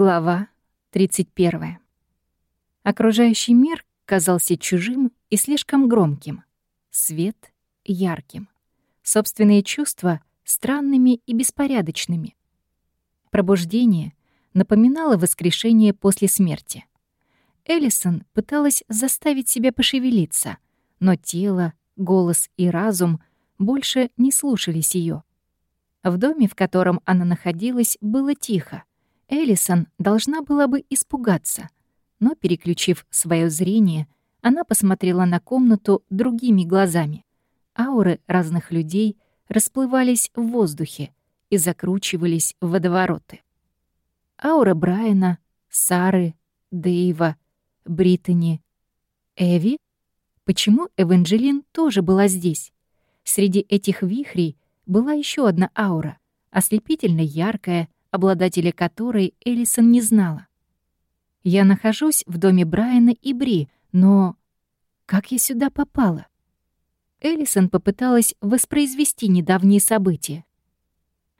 Глава 31. Окружающий мир казался чужим и слишком громким. Свет — ярким. Собственные чувства — странными и беспорядочными. Пробуждение напоминало воскрешение после смерти. Эллисон пыталась заставить себя пошевелиться, но тело, голос и разум больше не слушались ее. В доме, в котором она находилась, было тихо. Эллисон должна была бы испугаться, но, переключив свое зрение, она посмотрела на комнату другими глазами. Ауры разных людей расплывались в воздухе и закручивались в водовороты. Аура Брайана, Сары, Дэйва, Британи, Эви? Почему Эванжелин тоже была здесь? Среди этих вихрей была еще одна аура, ослепительно яркая, обладателя которой Элисон не знала. Я нахожусь в доме Брайана и Бри, но как я сюда попала? Элисон попыталась воспроизвести недавние события,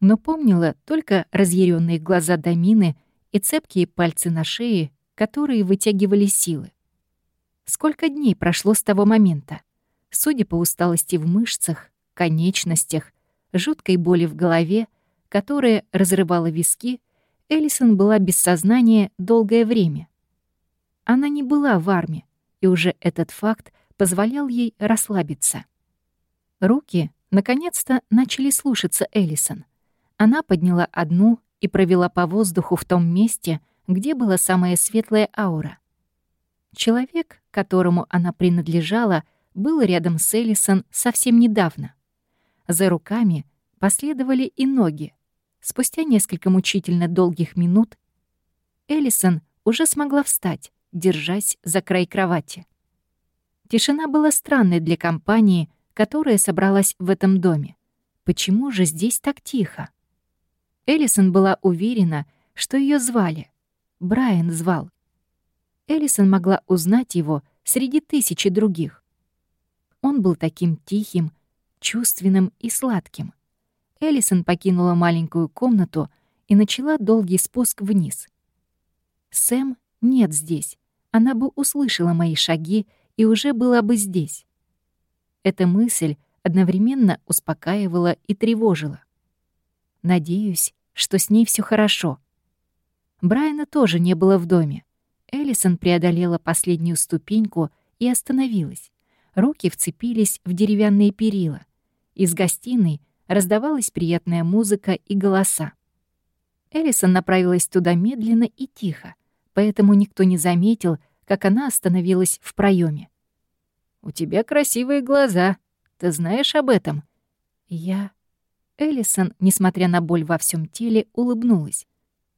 но помнила только разъяренные глаза Дамины и цепкие пальцы на шее, которые вытягивали силы. Сколько дней прошло с того момента? Судя по усталости в мышцах, конечностях, жуткой боли в голове, которая разрывала виски, Элисон была без сознания долгое время. Она не была в армии, и уже этот факт позволял ей расслабиться. Руки, наконец-то, начали слушаться Элисон. Она подняла одну и провела по воздуху в том месте, где была самая светлая аура. Человек, которому она принадлежала, был рядом с Элисон совсем недавно. За руками последовали и ноги, Спустя несколько мучительно долгих минут Эллисон уже смогла встать, держась за край кровати. Тишина была странной для компании, которая собралась в этом доме. Почему же здесь так тихо? Эллисон была уверена, что ее звали. Брайан звал. Эллисон могла узнать его среди тысячи других. Он был таким тихим, чувственным и сладким. Эллисон покинула маленькую комнату и начала долгий спуск вниз. Сэм нет здесь. Она бы услышала мои шаги и уже была бы здесь. Эта мысль одновременно успокаивала и тревожила. Надеюсь, что с ней все хорошо. Брайана тоже не было в доме. Эллисон преодолела последнюю ступеньку и остановилась. Руки вцепились в деревянные перила. Из гостиной раздавалась приятная музыка и голоса. Элисон направилась туда медленно и тихо, поэтому никто не заметил, как она остановилась в проеме. «У тебя красивые глаза. Ты знаешь об этом?» «Я...» Элисон, несмотря на боль во всем теле, улыбнулась.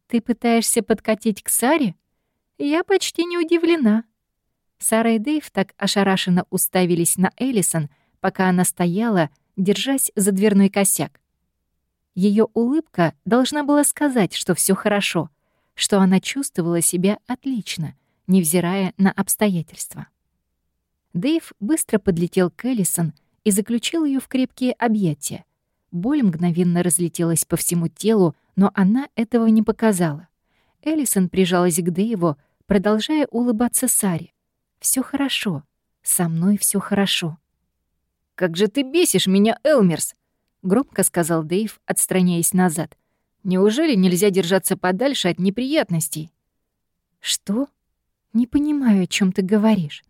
«Ты пытаешься подкатить к Саре? Я почти не удивлена». Сара и Дэйв так ошарашенно уставились на Элисон, пока она стояла, держась за дверной косяк. Ее улыбка должна была сказать, что все хорошо, что она чувствовала себя отлично, невзирая на обстоятельства. Дэйв быстро подлетел к Эллисон и заключил ее в крепкие объятия. Боль мгновенно разлетелась по всему телу, но она этого не показала. Эллисон прижалась к Дэйву, продолжая улыбаться Саре. Все хорошо. Со мной все хорошо». «Как же ты бесишь меня, Элмерс!» — громко сказал Дэйв, отстраняясь назад. «Неужели нельзя держаться подальше от неприятностей?» «Что? Не понимаю, о чем ты говоришь».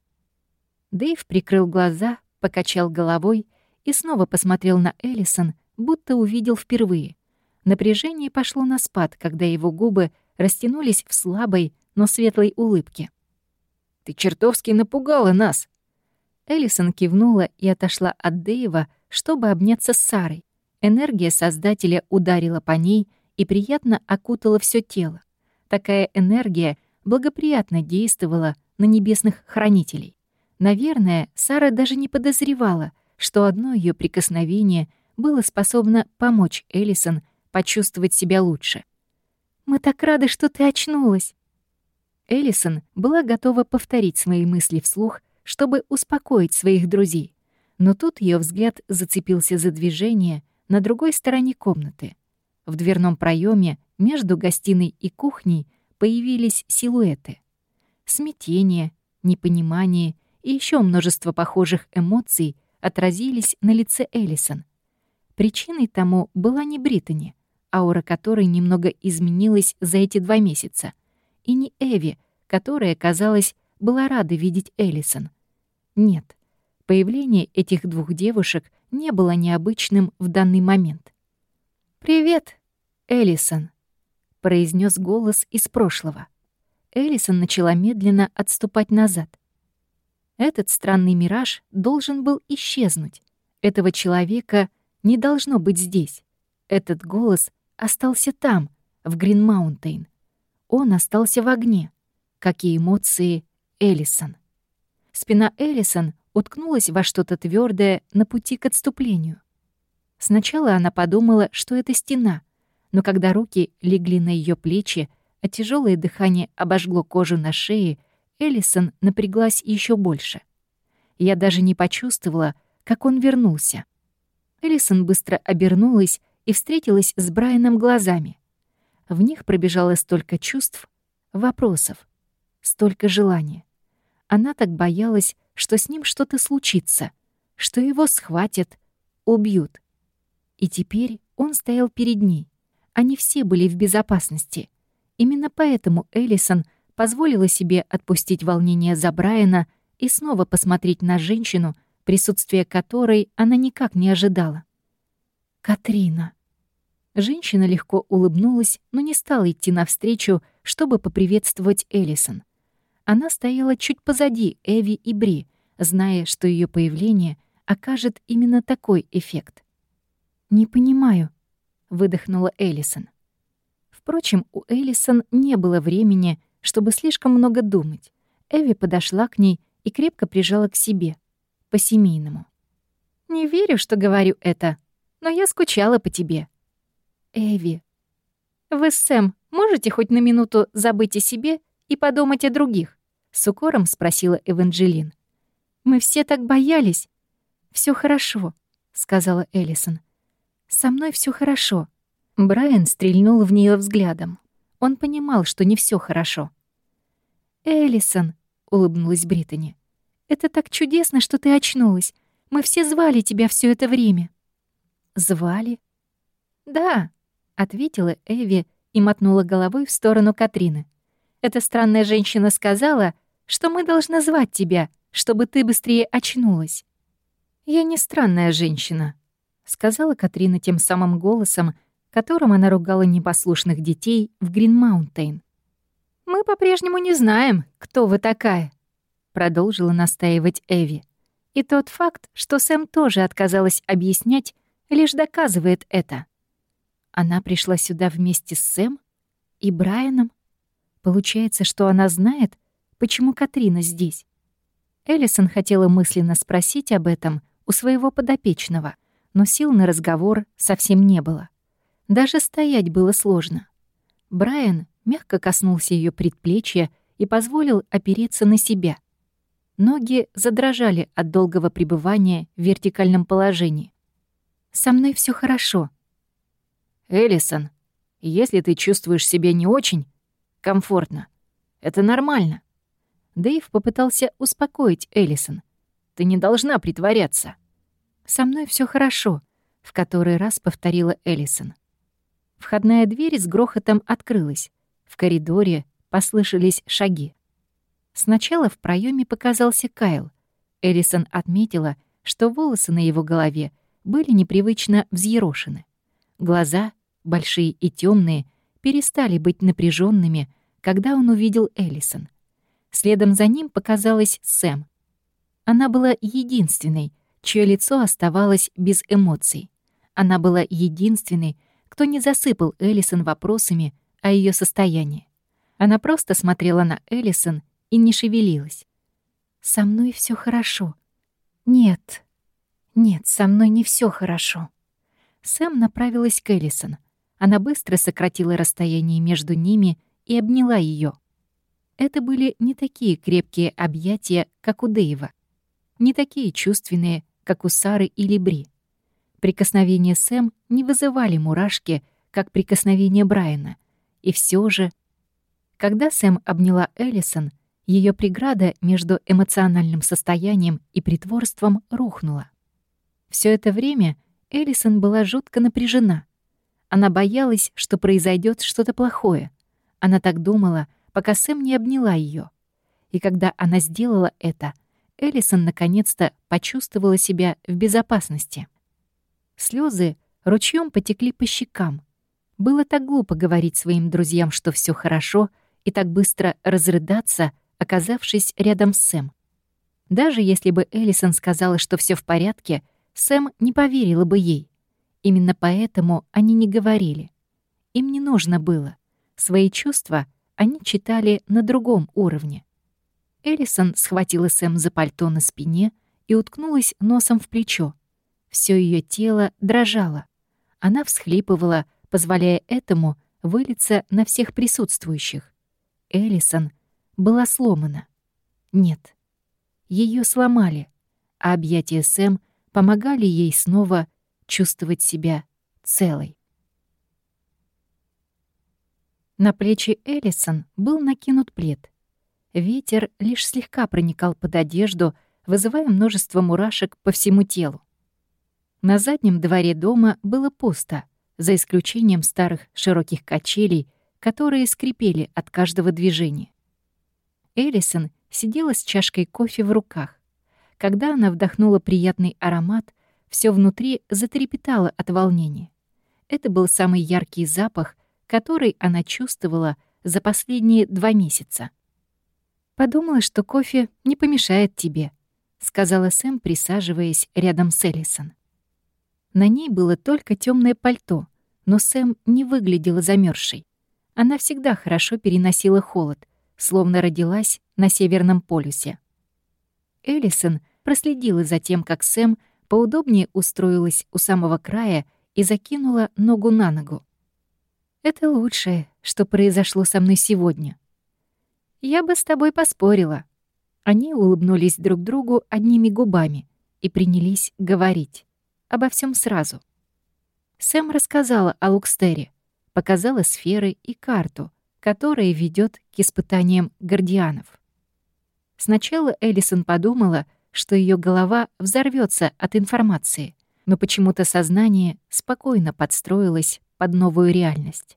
Дэйв прикрыл глаза, покачал головой и снова посмотрел на Эллисон, будто увидел впервые. Напряжение пошло на спад, когда его губы растянулись в слабой, но светлой улыбке. «Ты чертовски напугала нас!» Эллисон кивнула и отошла от Дэйва, чтобы обняться с Сарой. Энергия Создателя ударила по ней и приятно окутала все тело. Такая энергия благоприятно действовала на небесных хранителей. Наверное, Сара даже не подозревала, что одно ее прикосновение было способно помочь Эллисон почувствовать себя лучше. «Мы так рады, что ты очнулась!» Эллисон была готова повторить свои мысли вслух, чтобы успокоить своих друзей. Но тут ее взгляд зацепился за движение на другой стороне комнаты. В дверном проеме между гостиной и кухней появились силуэты. Смятение, непонимание и еще множество похожих эмоций отразились на лице Эллисон. Причиной тому была не Британи, аура которой немного изменилась за эти два месяца, и не Эви, которая, казалось, была рада видеть Эллисон. Нет, появление этих двух девушек не было необычным в данный момент. «Привет, Эллисон», — произнес голос из прошлого. Эллисон начала медленно отступать назад. Этот странный мираж должен был исчезнуть. Этого человека не должно быть здесь. Этот голос остался там, в Грин-Маунтейн. Он остался в огне, как и эмоции Эллисон. Спина Эллисон уткнулась во что-то твердое на пути к отступлению. Сначала она подумала, что это стена, но когда руки легли на ее плечи, а тяжелое дыхание обожгло кожу на шее, Эллисон напряглась еще больше. Я даже не почувствовала, как он вернулся. Эллисон быстро обернулась и встретилась с Брайаном глазами. В них пробежало столько чувств, вопросов, столько желания. Она так боялась, что с ним что-то случится, что его схватят, убьют. И теперь он стоял перед ней. Они все были в безопасности. Именно поэтому Эллисон позволила себе отпустить волнение за Брайана — и снова посмотреть на женщину, присутствие которой она никак не ожидала. «Катрина». Женщина легко улыбнулась, но не стала идти навстречу, чтобы поприветствовать Эллисон. Она стояла чуть позади Эви и Бри, зная, что ее появление окажет именно такой эффект. «Не понимаю», — выдохнула Эллисон. Впрочем, у Эллисон не было времени, чтобы слишком много думать. Эви подошла к ней и крепко прижала к себе, по-семейному. «Не верю, что говорю это, но я скучала по тебе». «Эви, вы с Сэм можете хоть на минуту забыть о себе и подумать о других?» — с укором спросила Эванжелин. «Мы все так боялись». Все хорошо», — сказала Эллисон. «Со мной все хорошо». Брайан стрельнул в нее взглядом. Он понимал, что не все хорошо. «Эллисон», — улыбнулась Британи. «Это так чудесно, что ты очнулась. Мы все звали тебя все это время». «Звали?» «Да», — ответила Эви и мотнула головой в сторону Катрины. «Эта странная женщина сказала, что мы должны звать тебя, чтобы ты быстрее очнулась». «Я не странная женщина», — сказала Катрина тем самым голосом, которым она ругала непослушных детей в Грин-Маунтейн. «Мы по-прежнему не знаем, кто вы такая», — продолжила настаивать Эви. «И тот факт, что Сэм тоже отказалась объяснять, лишь доказывает это. Она пришла сюда вместе с Сэм и Брайаном. Получается, что она знает, почему Катрина здесь. Эллисон хотела мысленно спросить об этом у своего подопечного, но сил на разговор совсем не было. Даже стоять было сложно. Брайан мягко коснулся ее предплечья и позволил опереться на себя. Ноги задрожали от долгого пребывания в вертикальном положении. «Со мной все хорошо». «Эллисон, если ты чувствуешь себя не очень комфортно, это нормально». Дэйв попытался успокоить Эллисон. «Ты не должна притворяться». «Со мной все хорошо», — в который раз повторила Эллисон. Входная дверь с грохотом открылась. В коридоре послышались шаги. Сначала в проеме показался Кайл. Эрисон отметила, что волосы на его голове были непривычно взъерошены. Глаза, большие и темные, перестали быть напряженными, когда он увидел Эллисон. Следом за ним показалась Сэм. Она была единственной, чье лицо оставалось без эмоций. Она была единственной, кто не засыпал Эллисон вопросами о ее состоянии. Она просто смотрела на Эллисон и не шевелилась. «Со мной все хорошо». «Нет, нет, со мной не все хорошо». Сэм направилась к Эллисон. Она быстро сократила расстояние между ними и обняла ее. Это были не такие крепкие объятия, как у Дэйва, не такие чувственные, как у Сары или Бри. Прикосновения Сэм не вызывали мурашки, как прикосновение Брайана. И все же Когда Сэм обняла Эллисон, ее преграда между эмоциональным состоянием и притворством рухнула. Все это время Эллисон была жутко напряжена. Она боялась, что произойдет что-то плохое. Она так думала, пока Сэм не обняла ее. И когда она сделала это, Эллисон наконец-то почувствовала себя в безопасности. Слезы ручьем потекли по щекам. Было так глупо говорить своим друзьям, что все хорошо, и так быстро разрыдаться, оказавшись рядом с Сэм. Даже если бы Эллисон сказала, что все в порядке, Сэм не поверила бы ей. Именно поэтому они не говорили. Им не нужно было. Свои чувства они читали на другом уровне. Эллисон схватила Сэм за пальто на спине и уткнулась носом в плечо. Все ее тело дрожало. Она всхлипывала, позволяя этому вылиться на всех присутствующих. Эллисон была сломана. Нет, ее сломали, а объятия Сэм помогали ей снова чувствовать себя целой. На плечи Эллисон был накинут плед. Ветер лишь слегка проникал под одежду, вызывая множество мурашек по всему телу. На заднем дворе дома было пусто, за исключением старых широких качелей, которые скрипели от каждого движения. Эллисон сидела с чашкой кофе в руках. Когда она вдохнула приятный аромат, все внутри затрепетало от волнения. Это был самый яркий запах, который она чувствовала за последние два месяца. «Подумала, что кофе не помешает тебе», — сказала Сэм, присаживаясь рядом с Эллисон. На ней было только темное пальто, но Сэм не выглядела замерзшей. Она всегда хорошо переносила холод, словно родилась на Северном полюсе. Эллисон проследила за тем, как Сэм поудобнее устроилась у самого края и закинула ногу на ногу. «Это лучшее, что произошло со мной сегодня». «Я бы с тобой поспорила». Они улыбнулись друг другу одними губами и принялись говорить обо всем сразу. Сэм рассказала о Лукстере, показала сферы и карту, которая ведет к испытаниям гардианов. Сначала Эллисон подумала, что ее голова взорвется от информации, но почему-то сознание спокойно подстроилось под новую реальность.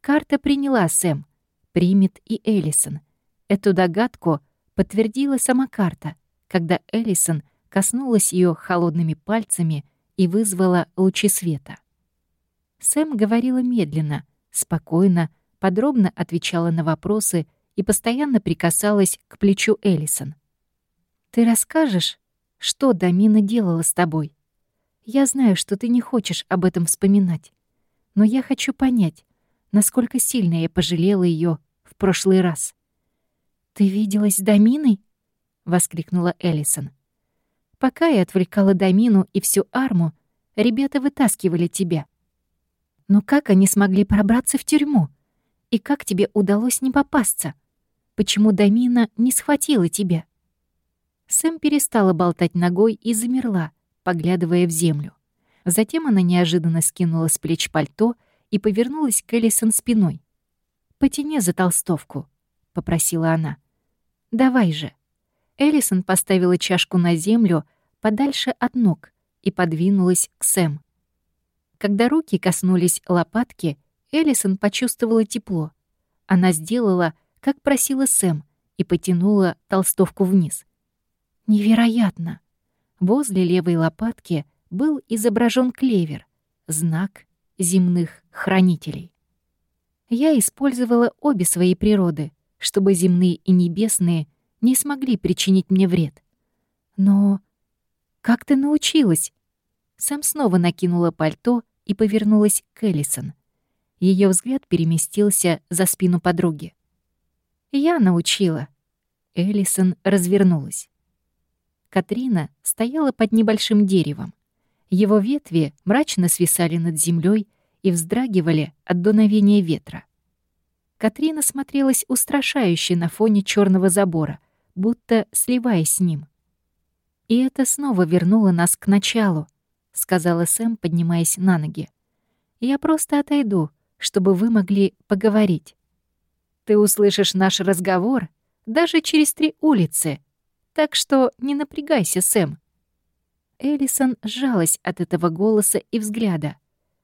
Карта приняла Сэм, примет и Эллисон. Эту догадку подтвердила сама карта, когда Эллисон — коснулась ее холодными пальцами и вызвала лучи света. Сэм говорила медленно, спокойно, подробно отвечала на вопросы и постоянно прикасалась к плечу Эллисон. «Ты расскажешь, что Дамина делала с тобой? Я знаю, что ты не хочешь об этом вспоминать, но я хочу понять, насколько сильно я пожалела ее в прошлый раз». «Ты виделась с Даминой?» — воскликнула Эллисон. Пока я отвлекала Дамину и всю арму, ребята вытаскивали тебя. Но как они смогли пробраться в тюрьму? И как тебе удалось не попасться? Почему Дамина не схватила тебя?» Сэм перестала болтать ногой и замерла, поглядывая в землю. Затем она неожиданно скинула с плеч пальто и повернулась к Элисон спиной. «Потяни за толстовку», — попросила она. «Давай же». Элисон поставила чашку на землю, подальше от ног и подвинулась к Сэм. Когда руки коснулись лопатки, Эллисон почувствовала тепло. Она сделала, как просила Сэм, и потянула толстовку вниз. Невероятно! Возле левой лопатки был изображен клевер, знак земных хранителей. Я использовала обе свои природы, чтобы земные и небесные не смогли причинить мне вред. Но как ты научилась?» Сэм снова накинула пальто и повернулась к Эллисон. Ее взгляд переместился за спину подруги. «Я научила». Эллисон развернулась. Катрина стояла под небольшим деревом. Его ветви мрачно свисали над землей и вздрагивали от дуновения ветра. Катрина смотрелась устрашающе на фоне черного забора, будто сливаясь с ним. «И это снова вернуло нас к началу», — сказала Сэм, поднимаясь на ноги. «Я просто отойду, чтобы вы могли поговорить». Ты услышишь наш разговор даже через три улицы, так что не напрягайся, Сэм». Эллисон сжалась от этого голоса и взгляда.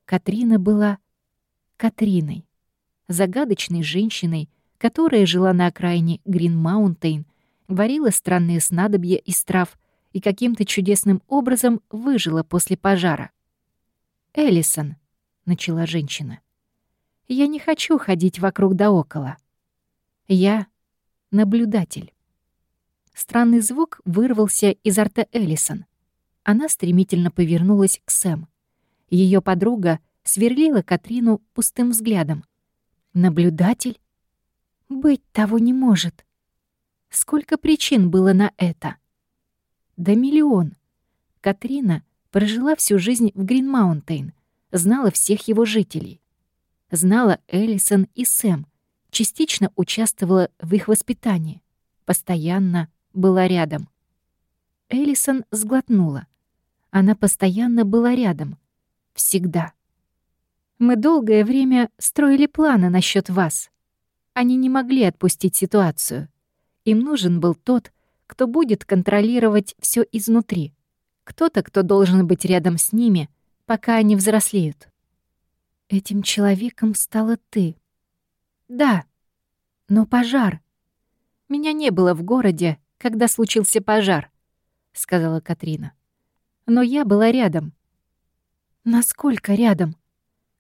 Катрина была Катриной, загадочной женщиной, которая жила на окраине Грин-Маунтейн, варила странные снадобья из трав и каким-то чудесным образом выжила после пожара. «Эллисон», — начала женщина, — «я не хочу ходить вокруг да около. Я — наблюдатель». Странный звук вырвался изо рта Эллисон. Она стремительно повернулась к Сэм. Ее подруга сверлила Катрину пустым взглядом. «Наблюдатель? Быть того не может. Сколько причин было на это? Да миллион. Катрина прожила всю жизнь в Гринмаунтейн, знала всех его жителей. Знала Эллисон и Сэм, частично участвовала в их воспитании, постоянно была рядом. Эллисон сглотнула. Она постоянно была рядом. Всегда. Мы долгое время строили планы насчет вас. Они не могли отпустить ситуацию. Им нужен был тот, кто будет контролировать все изнутри. Кто-то, кто должен быть рядом с ними, пока они взрослеют. Этим человеком стала ты. Да, но пожар. Меня не было в городе, когда случился пожар, сказала Катрина. Но я была рядом. Насколько рядом?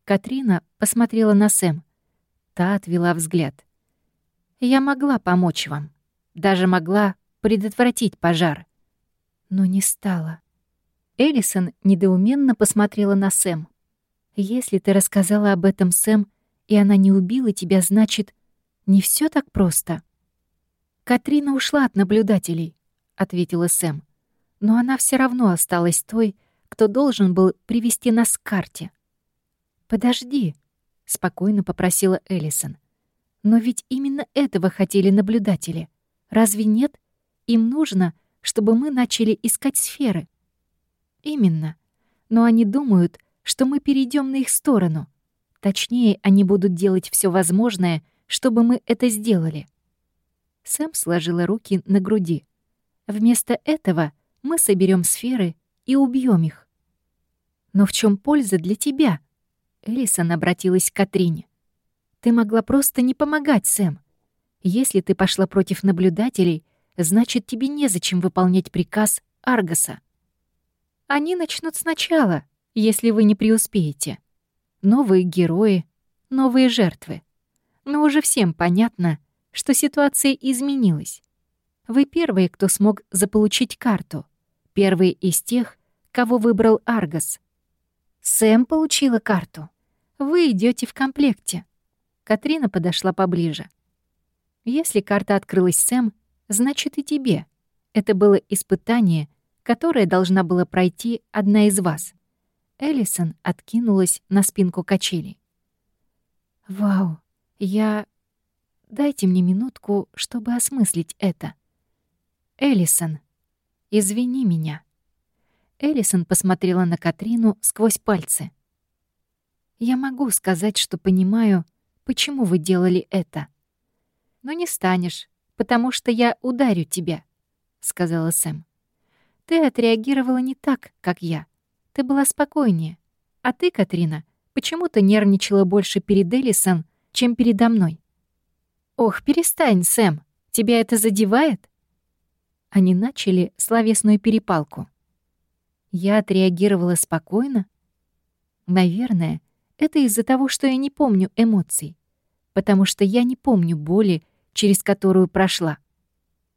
Катрина посмотрела на Сэм. Та отвела взгляд. «Я могла помочь вам. Даже могла предотвратить пожар. Но не стала». Эллисон недоуменно посмотрела на Сэм. «Если ты рассказала об этом Сэм, и она не убила тебя, значит, не все так просто». «Катрина ушла от наблюдателей», — ответила Сэм. «Но она все равно осталась той, кто должен был привести нас к карте. «Подожди», — спокойно попросила Эллисон. «Но ведь именно этого хотели наблюдатели. Разве нет? Им нужно, чтобы мы начали искать сферы». «Именно. Но они думают, что мы перейдем на их сторону. Точнее, они будут делать все возможное, чтобы мы это сделали». Сэм сложила руки на груди. «Вместо этого мы соберем сферы и убьем их». «Но в чем польза для тебя?» Элисон обратилась к Катрине. «Ты могла просто не помогать, Сэм. Если ты пошла против наблюдателей, значит, тебе незачем выполнять приказ Аргаса. Они начнут сначала, если вы не преуспеете. Новые герои, новые жертвы. Но уже всем понятно, что ситуация изменилась. Вы первые, кто смог заполучить карту. Первые из тех, кого выбрал Аргас — Сэм получила карту. Вы идете в комплекте. Катрина подошла поближе. Если карта открылась Сэм, значит и тебе. Это было испытание, которое должна была пройти одна из вас. Эллисон откинулась на спинку качели. «Вау, я... Дайте мне минутку, чтобы осмыслить это. Эллисон, извини меня». Эллисон посмотрела на Катрину сквозь пальцы. «Я могу сказать, что понимаю, почему вы делали это. Но не станешь, потому что я ударю тебя», — сказала Сэм. «Ты отреагировала не так, как я. Ты была спокойнее. А ты, Катрина, почему-то нервничала больше перед Эллисон, чем передо мной». «Ох, перестань, Сэм, тебя это задевает?» Они начали словесную перепалку. Я отреагировала спокойно? Наверное, это из-за того, что я не помню эмоций, потому что я не помню боли, через которую прошла.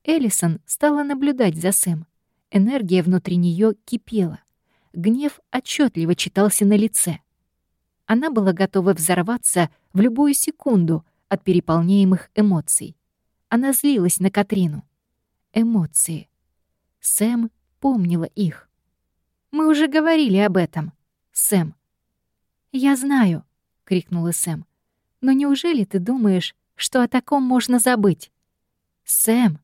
Эллисон стала наблюдать за Сэм. Энергия внутри нее кипела. Гнев отчетливо читался на лице. Она была готова взорваться в любую секунду от переполняемых эмоций. Она злилась на Катрину. Эмоции. Сэм помнила их. Мы уже говорили об этом, Сэм». «Я знаю», — крикнула Сэм. «Но неужели ты думаешь, что о таком можно забыть?» «Сэм,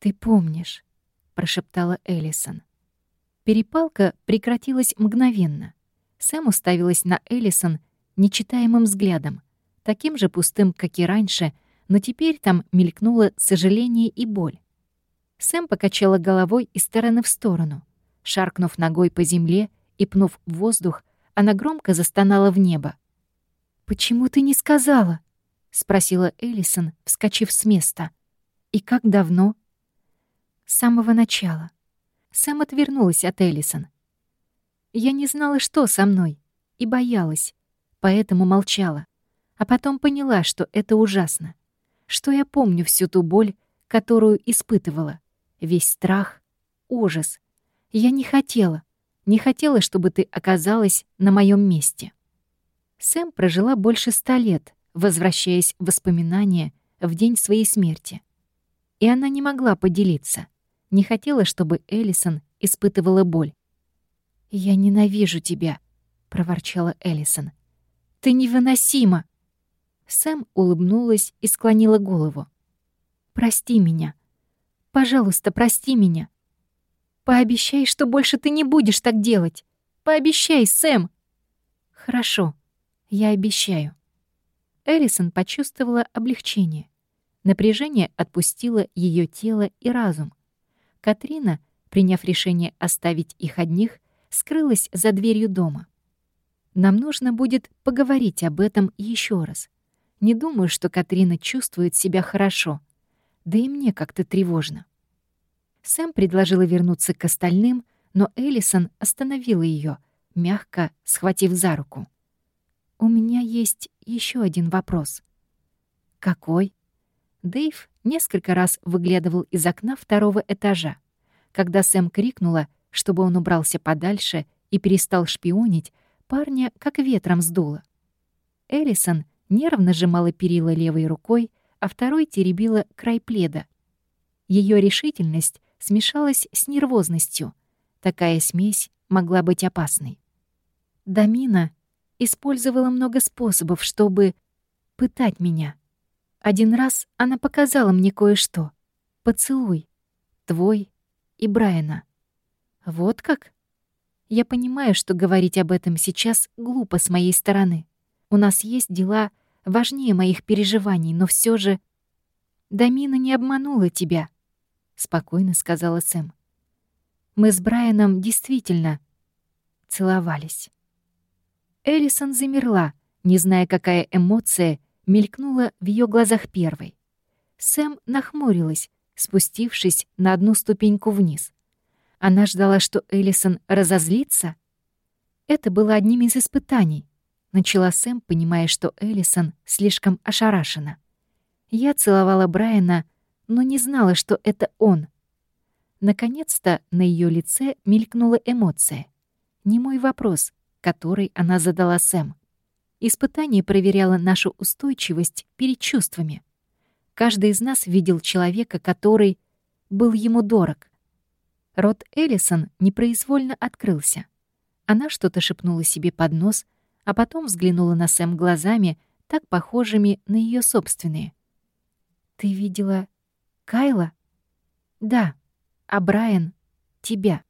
ты помнишь», — прошептала Эллисон. Перепалка прекратилась мгновенно. Сэм уставилась на Эллисон нечитаемым взглядом, таким же пустым, как и раньше, но теперь там мелькнуло сожаление и боль. Сэм покачала головой из стороны в сторону. Шаркнув ногой по земле и пнув в воздух, она громко застонала в небо. «Почему ты не сказала?» — спросила Эллисон, вскочив с места. «И как давно?» «С самого начала». Сэм отвернулась от Эллисон. «Я не знала, что со мной, и боялась, поэтому молчала. А потом поняла, что это ужасно, что я помню всю ту боль, которую испытывала, весь страх, ужас. Я не хотела, не хотела, чтобы ты оказалась на моем месте. Сэм прожила больше ста лет, возвращаясь в воспоминания в день своей смерти. И она не могла поделиться, не хотела, чтобы Эллисон испытывала боль. «Я ненавижу тебя», — проворчала Эллисон. «Ты невыносима!» Сэм улыбнулась и склонила голову. «Прости меня. Пожалуйста, прости меня. Пообещай, что больше ты не будешь так делать. Пообещай, Сэм!» «Хорошо, я обещаю». Эллисон почувствовала облегчение. Напряжение отпустило ее тело и разум. Катрина, приняв решение оставить их одних, скрылась за дверью дома. Нам нужно будет поговорить об этом еще раз. Не думаю, что Катрина чувствует себя хорошо. Да и мне как-то тревожно. Сэм предложила вернуться к остальным, но Эллисон остановила ее, мягко схватив за руку. «У меня есть еще один вопрос». «Какой?» Дэйв несколько раз выглядывал из окна второго этажа. Когда Сэм крикнула, чтобы он убрался подальше и перестал шпионить, парня как ветром сдуло. Эллисон нервно сжимала перила левой рукой, а второй теребила край пледа. Ее решительность смешалась с нервозностью. Такая смесь могла быть опасной. Дамина использовала много способов, чтобы пытать меня. Один раз она показала мне кое-что. Поцелуй. Твой и Брайана. Вот как? Я понимаю, что говорить об этом сейчас глупо с моей стороны. У нас есть дела важнее моих переживаний, но все же... Дамина не обманула тебя, — спокойно сказала Сэм. Мы с Брайаном действительно целовались. Эллисон замерла, не зная, какая эмоция мелькнула в ее глазах первой. Сэм нахмурилась, спустившись на одну ступеньку вниз. Она ждала, что Эллисон разозлится. Это было одним из испытаний. Начала Сэм, понимая, что Эллисон слишком ошарашена. Я целовала Брайана, но не знала, что это он. Наконец-то на ее лице мелькнула эмоция. Не мой вопрос, который она задала Сэм. Испытание проверяло нашу устойчивость перед чувствами. Каждый из нас видел человека, который был ему дорог. Рот Эллисон непроизвольно открылся. Она что-то шепнула себе под нос, а потом взглянула на Сэм глазами, так похожими на ее собственные. «Ты видела Кайла?» «Да, а Брайан — тебя».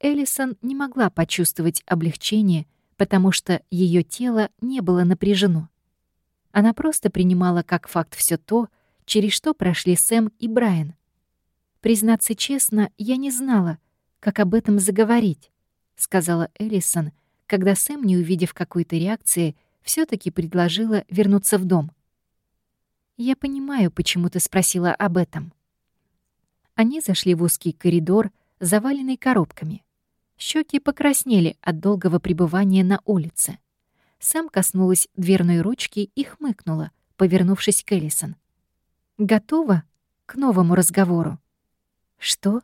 Эллисон не могла почувствовать облегчение, потому что ее тело не было напряжено. Она просто принимала как факт все то, через что прошли Сэм и Брайан. «Признаться честно, я не знала, как об этом заговорить», — сказала Эллисон, когда Сэм, не увидев какой-то реакции, все таки предложила вернуться в дом. «Я понимаю, почему ты спросила об этом». Они зашли в узкий коридор, заваленный коробками. Щеки покраснели от долгого пребывания на улице. Сэм коснулась дверной ручки и хмыкнула, повернувшись к Эллисон. «Готова к новому разговору?» «Что?»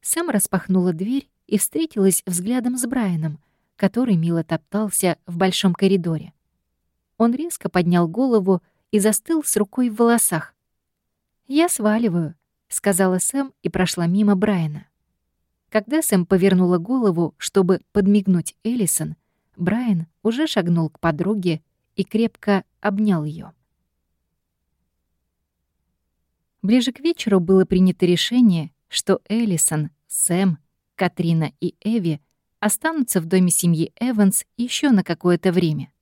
Сэм распахнула дверь и встретилась взглядом с Брайаном, который мило топтался в большом коридоре. Он резко поднял голову и застыл с рукой в волосах. «Я сваливаю», — сказала Сэм и прошла мимо Брайана. Когда Сэм повернула голову, чтобы подмигнуть Эллисон, Брайан уже шагнул к подруге и крепко обнял ее. Ближе к вечеру было принято решение, что Эллисон, Сэм, Катрина и Эви останутся в доме семьи Эванс еще на какое-то время.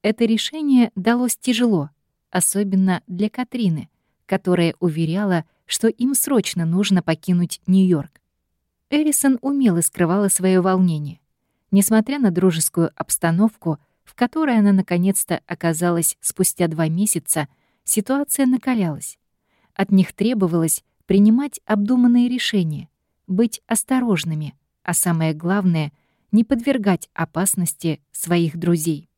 Это решение далось тяжело, особенно для Катрины, которая уверяла, что им срочно нужно покинуть Нью-Йорк. Эрисон умело скрывала свое волнение. Несмотря на дружескую обстановку, в которой она наконец-то оказалась спустя два месяца, ситуация накалялась. От них требовалось принимать обдуманные решения, быть осторожными, а самое главное — не подвергать опасности своих друзей.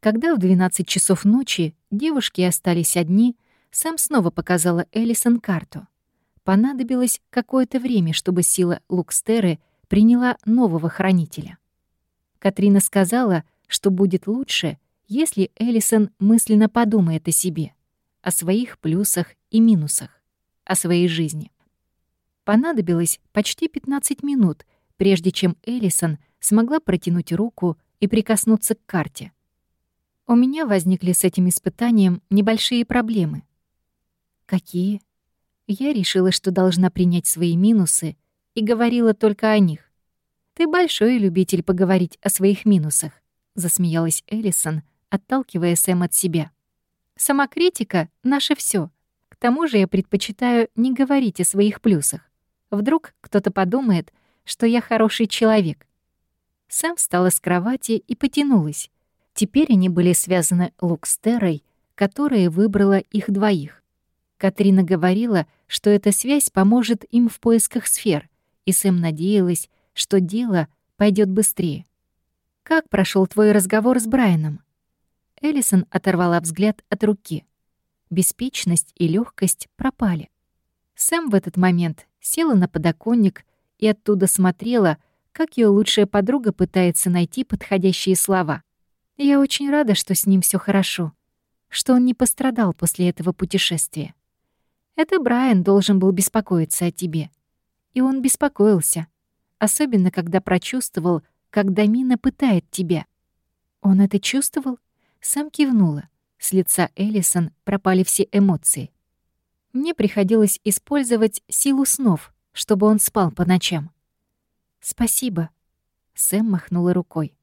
Когда в 12 часов ночи девушки остались одни, Сэм снова показала Элисон карту. Понадобилось какое-то время, чтобы сила Лукстеры приняла нового хранителя. Катрина сказала, что будет лучше, если Элисон мысленно подумает о себе, о своих плюсах и минусах, о своей жизни. Понадобилось почти 15 минут, прежде чем Элисон смогла протянуть руку и прикоснуться к карте. У меня возникли с этим испытанием небольшие проблемы. Какие? Я решила, что должна принять свои минусы и говорила только о них. «Ты большой любитель поговорить о своих минусах», — засмеялась Эллисон, отталкивая Сэм от себя. «Самокритика — наше все. К тому же я предпочитаю не говорить о своих плюсах. Вдруг кто-то подумает, что я хороший человек». Сэм встала с кровати и потянулась. Теперь они были связаны Лукстерой, которая выбрала их двоих. Катрина говорила, что эта связь поможет им в поисках сфер, и Сэм надеялась, что дело пойдет быстрее. «Как прошел твой разговор с Брайаном?» Эллисон оторвала взгляд от руки. Беспечность и легкость пропали. Сэм в этот момент села на подоконник и оттуда смотрела, как ее лучшая подруга пытается найти подходящие слова. «Я очень рада, что с ним все хорошо, что он не пострадал после этого путешествия. Это Брайан должен был беспокоиться о тебе. И он беспокоился особенно когда прочувствовал, как Дамина пытает тебя. Он это чувствовал? Сам кивнула. С лица Эллисон пропали все эмоции. Мне приходилось использовать силу снов, чтобы он спал по ночам. «Спасибо», — Сэм махнула рукой.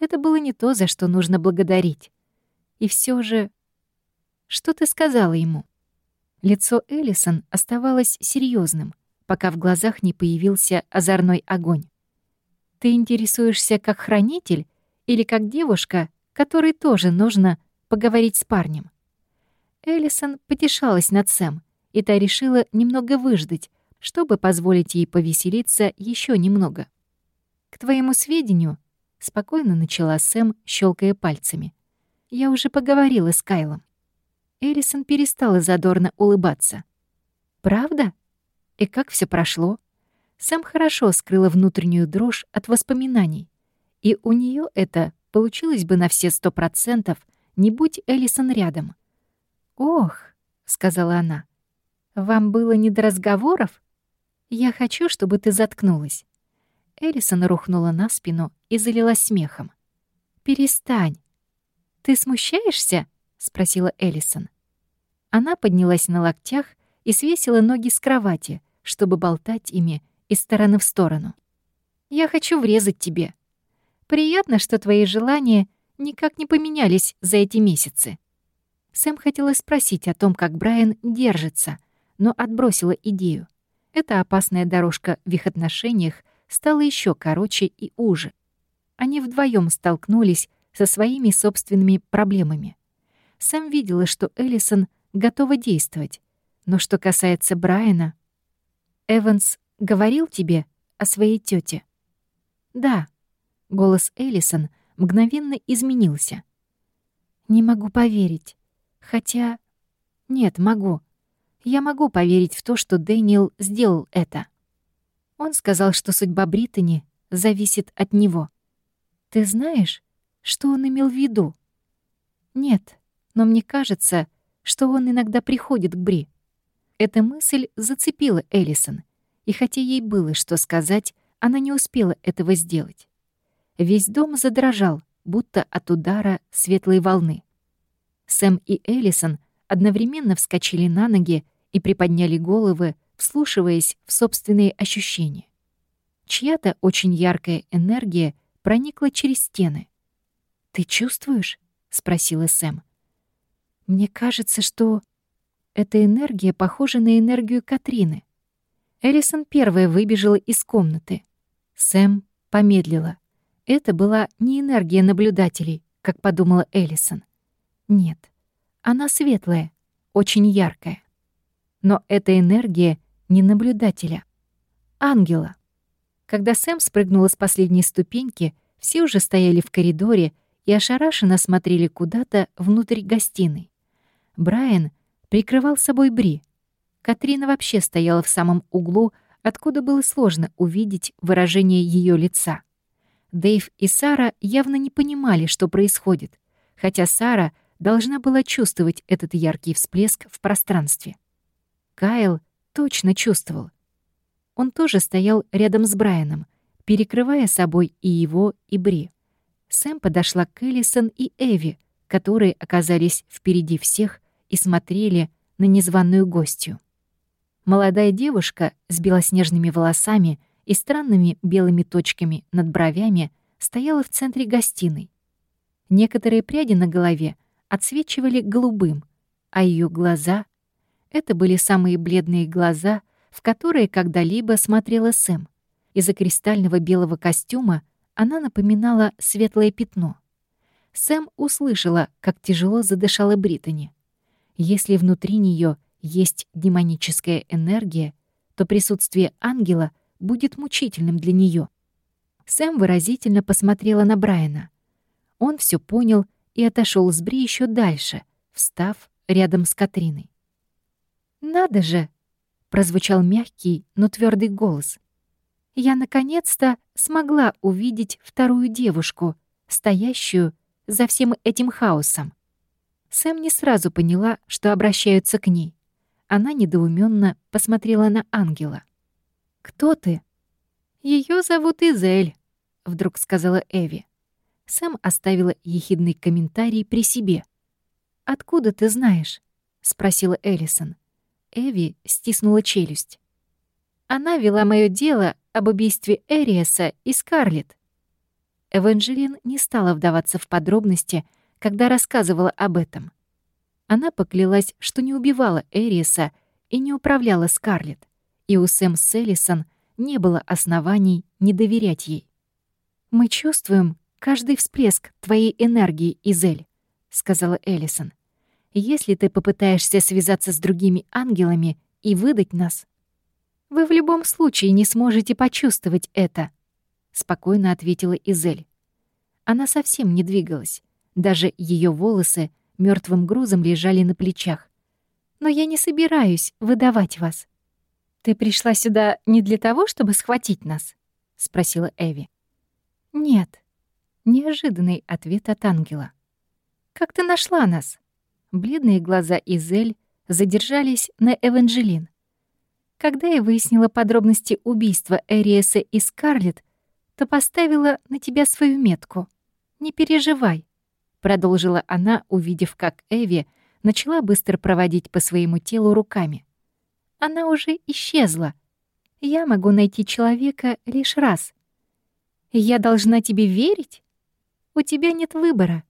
Это было не то, за что нужно благодарить. И все же... Что ты сказала ему? Лицо Эллисон оставалось серьезным, пока в глазах не появился озорной огонь. «Ты интересуешься как хранитель или как девушка, которой тоже нужно поговорить с парнем?» Эллисон потешалась над Сэм, и та решила немного выждать, чтобы позволить ей повеселиться еще немного. «К твоему сведению», — спокойно начала Сэм, щелкая пальцами, «я уже поговорила с Кайлом». Эллисон перестала задорно улыбаться. «Правда?» И как все прошло? Сэм хорошо скрыла внутреннюю дрожь от воспоминаний. И у нее это получилось бы на все сто процентов, не будь Элисон рядом. «Ох», — сказала она, — «вам было не до разговоров? Я хочу, чтобы ты заткнулась». Элисон рухнула на спину и залилась смехом. «Перестань». «Ты смущаешься?» — спросила Элисон. Она поднялась на локтях и свесила ноги с кровати, чтобы болтать ими из стороны в сторону. «Я хочу врезать тебе. Приятно, что твои желания никак не поменялись за эти месяцы». Сэм хотела спросить о том, как Брайан держится, но отбросила идею. Эта опасная дорожка в их отношениях стала еще короче и уже. Они вдвоем столкнулись со своими собственными проблемами. Сэм видела, что Эллисон готова действовать, но что касается Брайана, Эванс говорил тебе о своей тете? Да. Голос Эллисон мгновенно изменился. Не могу поверить. Хотя... Нет, могу. Я могу поверить в то, что Дэниел сделал это. Он сказал, что судьба Британи зависит от него. Ты знаешь, что он имел в виду? Нет, но мне кажется, что он иногда приходит к Бри. Эта мысль зацепила Эллисон, и хотя ей было что сказать, она не успела этого сделать. Весь дом задрожал, будто от удара светлой волны. Сэм и Эллисон одновременно вскочили на ноги и приподняли головы, вслушиваясь в собственные ощущения. Чья-то очень яркая энергия проникла через стены. «Ты чувствуешь?» — спросила Сэм. Мне кажется, что эта энергия похожа на энергию Катрины. Элисон первая выбежала из комнаты. Сэм помедлила. Это была не энергия наблюдателей, как подумала Элисон. Нет, она светлая, очень яркая. Но эта энергия не наблюдателя, ангела. Когда Сэм спрыгнула с последней ступеньки, все уже стояли в коридоре и ошарашенно смотрели куда-то внутрь гостиной. Брайан прикрывал собой Бри. Катрина вообще стояла в самом углу, откуда было сложно увидеть выражение ее лица. Дэйв и Сара явно не понимали, что происходит, хотя Сара должна была чувствовать этот яркий всплеск в пространстве. Кайл точно чувствовал. Он тоже стоял рядом с Брайаном, перекрывая собой и его, и Бри. Сэм подошла к Эллисон и Эви, которые оказались впереди всех и смотрели на незваную гостью. Молодая девушка с белоснежными волосами и странными белыми точками над бровями стояла в центре гостиной. Некоторые пряди на голове отсвечивали голубым, а ее глаза — это были самые бледные глаза, в которые когда-либо смотрела Сэм. Из-за кристального белого костюма она напоминала светлое пятно. Сэм услышала, как тяжело задышала Британи. Если внутри нее есть демоническая энергия, то присутствие ангела будет мучительным для нее. Сэм выразительно посмотрела на Брайана. Он все понял и отошел с Бри еще дальше, встав рядом с Катриной. «Надо же!» — прозвучал мягкий, но твердый голос. «Я наконец-то смогла увидеть вторую девушку, стоящую за всем этим хаосом». Сэм не сразу поняла, что обращаются к ней. Она недоуменно посмотрела на ангела. «Кто ты?» Ее зовут Изель», — вдруг сказала Эви. Сэм оставила ехидный комментарий при себе. «Откуда ты знаешь?» — спросила Эллисон. Эви стиснула челюсть. Она вела мое дело об убийстве Эриаса и Скарлетт. Эванжелин не стала вдаваться в подробности, когда рассказывала об этом. Она поклялась, что не убивала Эриаса и не управляла Скарлетт, и у Сэм Селлисон не было оснований не доверять ей. «Мы чувствуем каждый всплеск твоей энергии, Изель», — сказала Эллисон. «Если ты попытаешься связаться с другими ангелами и выдать нас, вы в любом случае не сможете почувствовать это», — спокойно ответила Изель. Она совсем не двигалась. Даже ее волосы мертвым грузом лежали на плечах. «Но я не собираюсь выдавать вас». «Ты пришла сюда не для того, чтобы схватить нас?» — спросила Эви. «Нет». Неожиданный ответ от ангела. «Как ты нашла нас?» Бледные глаза Изель задержались на Эванжелин. Когда я выяснила подробности убийства Эриеса и Скарлетт, то поставила на тебя свою метку. Не переживай. — продолжила она, увидев, как Эви начала быстро проводить по своему телу руками. «Она уже исчезла. Я могу найти человека лишь раз. Я должна тебе верить? У тебя нет выбора».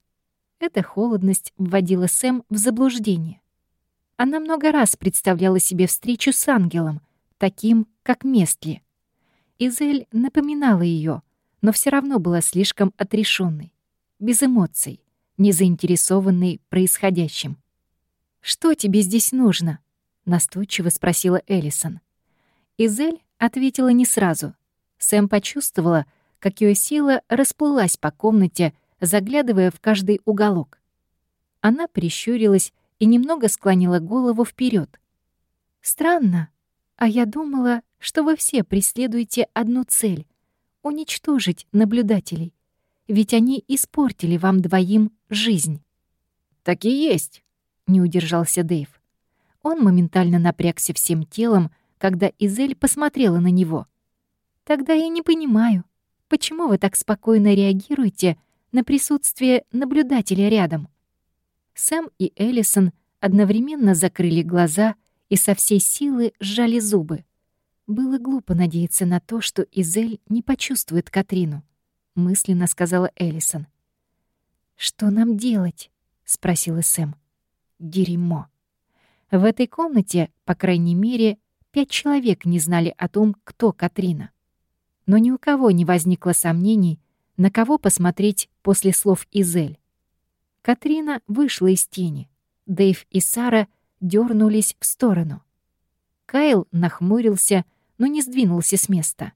Эта холодность вводила Сэм в заблуждение. Она много раз представляла себе встречу с ангелом, таким, как Местли. Изель напоминала ее, но все равно была слишком отрешенной, без эмоций не заинтересованный происходящим. «Что тебе здесь нужно?» — настойчиво спросила Эллисон. Изель ответила не сразу. Сэм почувствовала, как ее сила расплылась по комнате, заглядывая в каждый уголок. Она прищурилась и немного склонила голову вперед. «Странно, а я думала, что вы все преследуете одну цель — уничтожить наблюдателей ведь они испортили вам двоим жизнь». «Так и есть», — не удержался Дэйв. Он моментально напрягся всем телом, когда Изель посмотрела на него. «Тогда я не понимаю, почему вы так спокойно реагируете на присутствие наблюдателя рядом?» Сэм и Эллисон одновременно закрыли глаза и со всей силы сжали зубы. Было глупо надеяться на то, что Изель не почувствует Катрину мысленно сказала Эллисон. «Что нам делать?» — спросила Сэм. Дерьмо. В этой комнате, по крайней мере, пять человек не знали о том, кто Катрина. Но ни у кого не возникло сомнений, на кого посмотреть после слов Изель. Катрина вышла из тени. Дэйв и Сара дернулись в сторону. Кайл нахмурился, но не сдвинулся с места.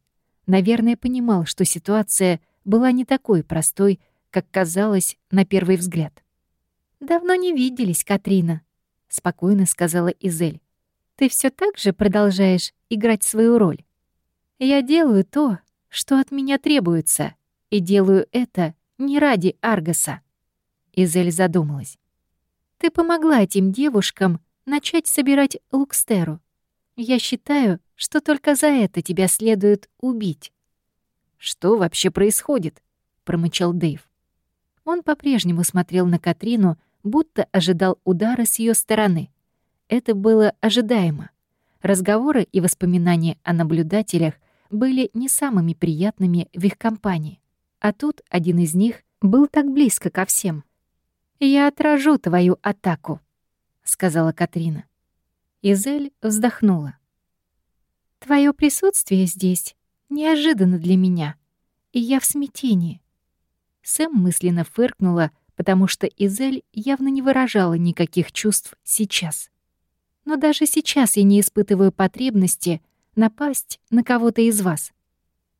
Наверное, понимал, что ситуация была не такой простой, как казалось на первый взгляд. «Давно не виделись, Катрина», — спокойно сказала Изель. «Ты все так же продолжаешь играть свою роль? Я делаю то, что от меня требуется, и делаю это не ради Аргаса». Изель задумалась. «Ты помогла этим девушкам начать собирать Лукстеру. Я считаю, что только за это тебя следует убить». «Что вообще происходит?» — промычал Дэйв. Он по-прежнему смотрел на Катрину, будто ожидал удара с ее стороны. Это было ожидаемо. Разговоры и воспоминания о наблюдателях были не самыми приятными в их компании. А тут один из них был так близко ко всем. «Я отражу твою атаку», — сказала Катрина. Изель вздохнула. Твое присутствие здесь неожиданно для меня, и я в смятении. Сэм мысленно фыркнула, потому что Изель явно не выражала никаких чувств сейчас. Но даже сейчас я не испытываю потребности напасть на кого-то из вас.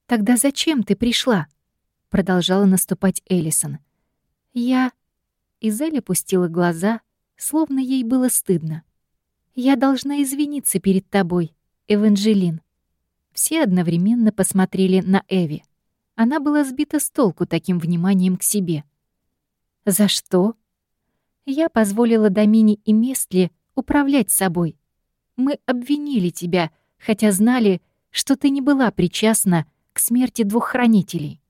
Тогда зачем ты пришла? Продолжала наступать Эллисон. Я... Изель опустила глаза, словно ей было стыдно. Я должна извиниться перед тобой, Эванжелин. Все одновременно посмотрели на Эви. Она была сбита с толку таким вниманием к себе. «За что?» «Я позволила Домине и Местли управлять собой. Мы обвинили тебя, хотя знали, что ты не была причастна к смерти двух хранителей.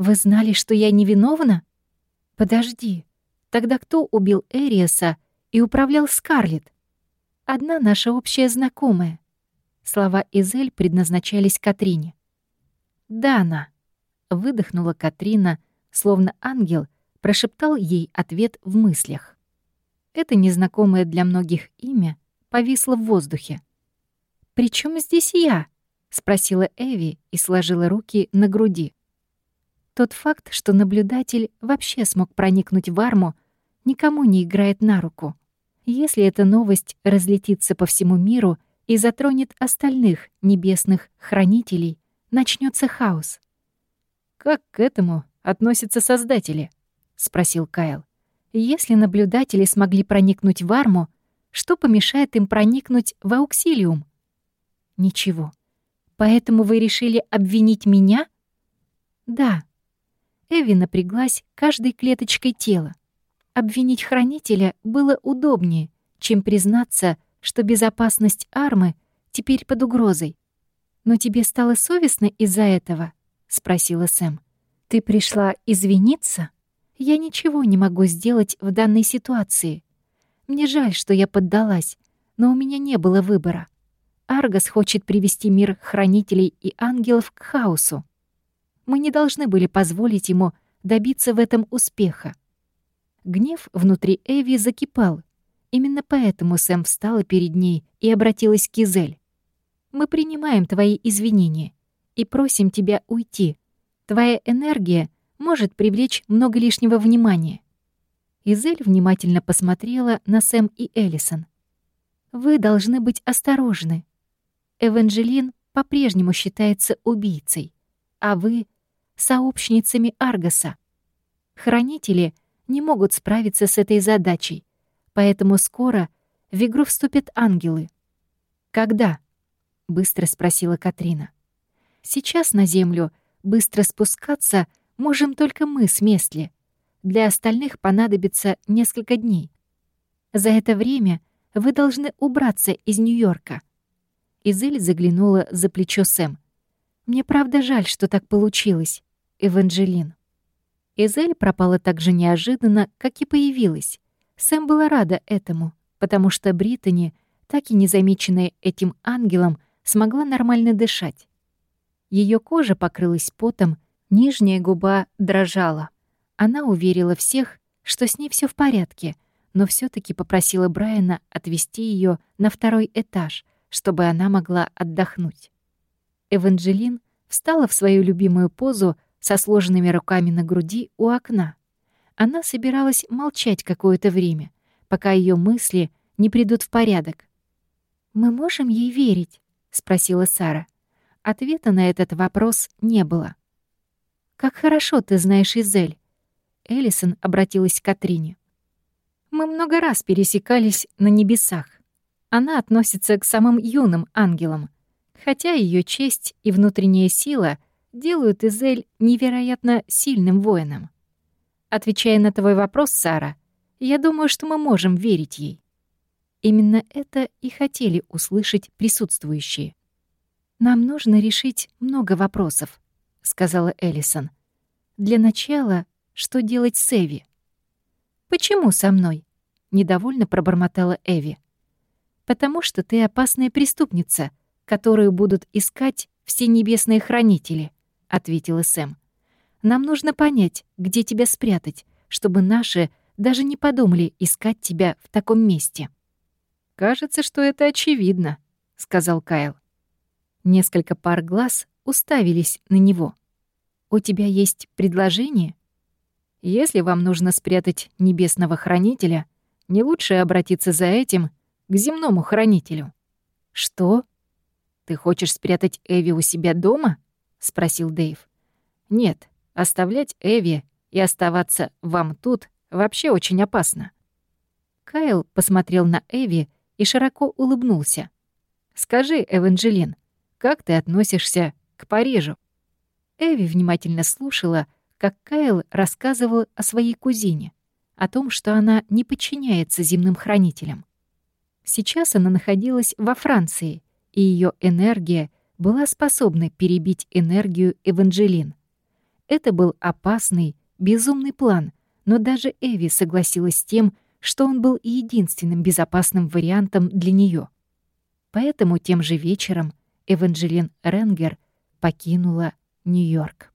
Вы знали, что я невиновна? Подожди, тогда кто убил Эриаса и управлял Скарлетт? Одна наша общая знакомая. Слова Изель предназначались Катрине. «Дана!» — выдохнула Катрина, словно ангел прошептал ей ответ в мыслях. Это незнакомое для многих имя повисло в воздухе. «При чем здесь я?» — спросила Эви и сложила руки на груди. Тот факт, что наблюдатель вообще смог проникнуть в арму, никому не играет на руку. Если эта новость разлетится по всему миру — и затронет остальных небесных хранителей, начнется хаос. «Как к этому относятся создатели?» — спросил Кайл. «Если наблюдатели смогли проникнуть в арму, что помешает им проникнуть в ауксилиум?» «Ничего. Поэтому вы решили обвинить меня?» «Да». Эви напряглась каждой клеточкой тела. Обвинить хранителя было удобнее, чем признаться, что безопасность Армы теперь под угрозой. «Но тебе стало совестно из-за этого?» — спросила Сэм. «Ты пришла извиниться? Я ничего не могу сделать в данной ситуации. Мне жаль, что я поддалась, но у меня не было выбора. Аргос хочет привести мир хранителей и ангелов к хаосу. Мы не должны были позволить ему добиться в этом успеха. Гнев внутри Эви закипал, Именно поэтому Сэм встала перед ней и обратилась к Кизель. «Мы принимаем твои извинения и просим тебя уйти. Твоя энергия может привлечь много лишнего внимания». Изель внимательно посмотрела на Сэм и Эллисон. «Вы должны быть осторожны. Эванжелин по-прежнему считается убийцей, а вы — сообщницами Аргаса. Хранители не могут справиться с этой задачей, Поэтому скоро в игру вступят ангелы. «Когда?» — быстро спросила Катрина. «Сейчас на Землю быстро спускаться можем только мы с Местли. Для остальных понадобится несколько дней. За это время вы должны убраться из Нью-Йорка». Изель заглянула за плечо Сэм. «Мне правда жаль, что так получилось, Эванжелин». Изель пропала так же неожиданно, как и появилась. Сэм была рада этому, потому что Британи, так и незамеченная этим ангелом, смогла нормально дышать. Ее кожа покрылась потом, нижняя губа дрожала. Она уверила всех, что с ней все в порядке, но все таки попросила Брайана отвезти ее на второй этаж, чтобы она могла отдохнуть. Эванжелин встала в свою любимую позу со сложенными руками на груди у окна. Она собиралась молчать какое-то время, пока ее мысли не придут в порядок. «Мы можем ей верить?» — спросила Сара. Ответа на этот вопрос не было. «Как хорошо ты знаешь Изель!» Эллисон обратилась к Катрине. «Мы много раз пересекались на небесах. Она относится к самым юным ангелам, хотя ее честь и внутренняя сила делают Изель невероятно сильным воином. Отвечая на твой вопрос, Сара, я думаю, что мы можем верить ей. Именно это и хотели услышать присутствующие. «Нам нужно решить много вопросов», — сказала Эллисон. «Для начала, что делать с Эви?» «Почему со мной?» — недовольно пробормотала Эви. «Потому что ты опасная преступница, которую будут искать все небесные хранители», — ответила Сэм. «Нам нужно понять, где тебя спрятать, чтобы наши даже не подумали искать тебя в таком месте». «Кажется, что это очевидно», — сказал Кайл. Несколько пар глаз уставились на него. «У тебя есть предложение?» «Если вам нужно спрятать небесного хранителя, не лучше обратиться за этим к земному хранителю». «Что? Ты хочешь спрятать Эви у себя дома?» — спросил Дэйв. «Нет, оставлять Эви и оставаться вам тут вообще очень опасно». Кайл посмотрел на Эви и широко улыбнулся. «Скажи, Эванжелин, как ты относишься к Парижу?» Эви внимательно слушала, как Кайл рассказывал о своей кузине, о том, что она не подчиняется земным хранителям. Сейчас она находилась во Франции, и ее энергия была способна перебить энергию Эванжелин. Это был опасный, безумный план, но даже Эви согласилась с тем, что он был единственным безопасным вариантом для нее. Поэтому тем же вечером Эванжелин Ренгер покинула Нью-Йорк.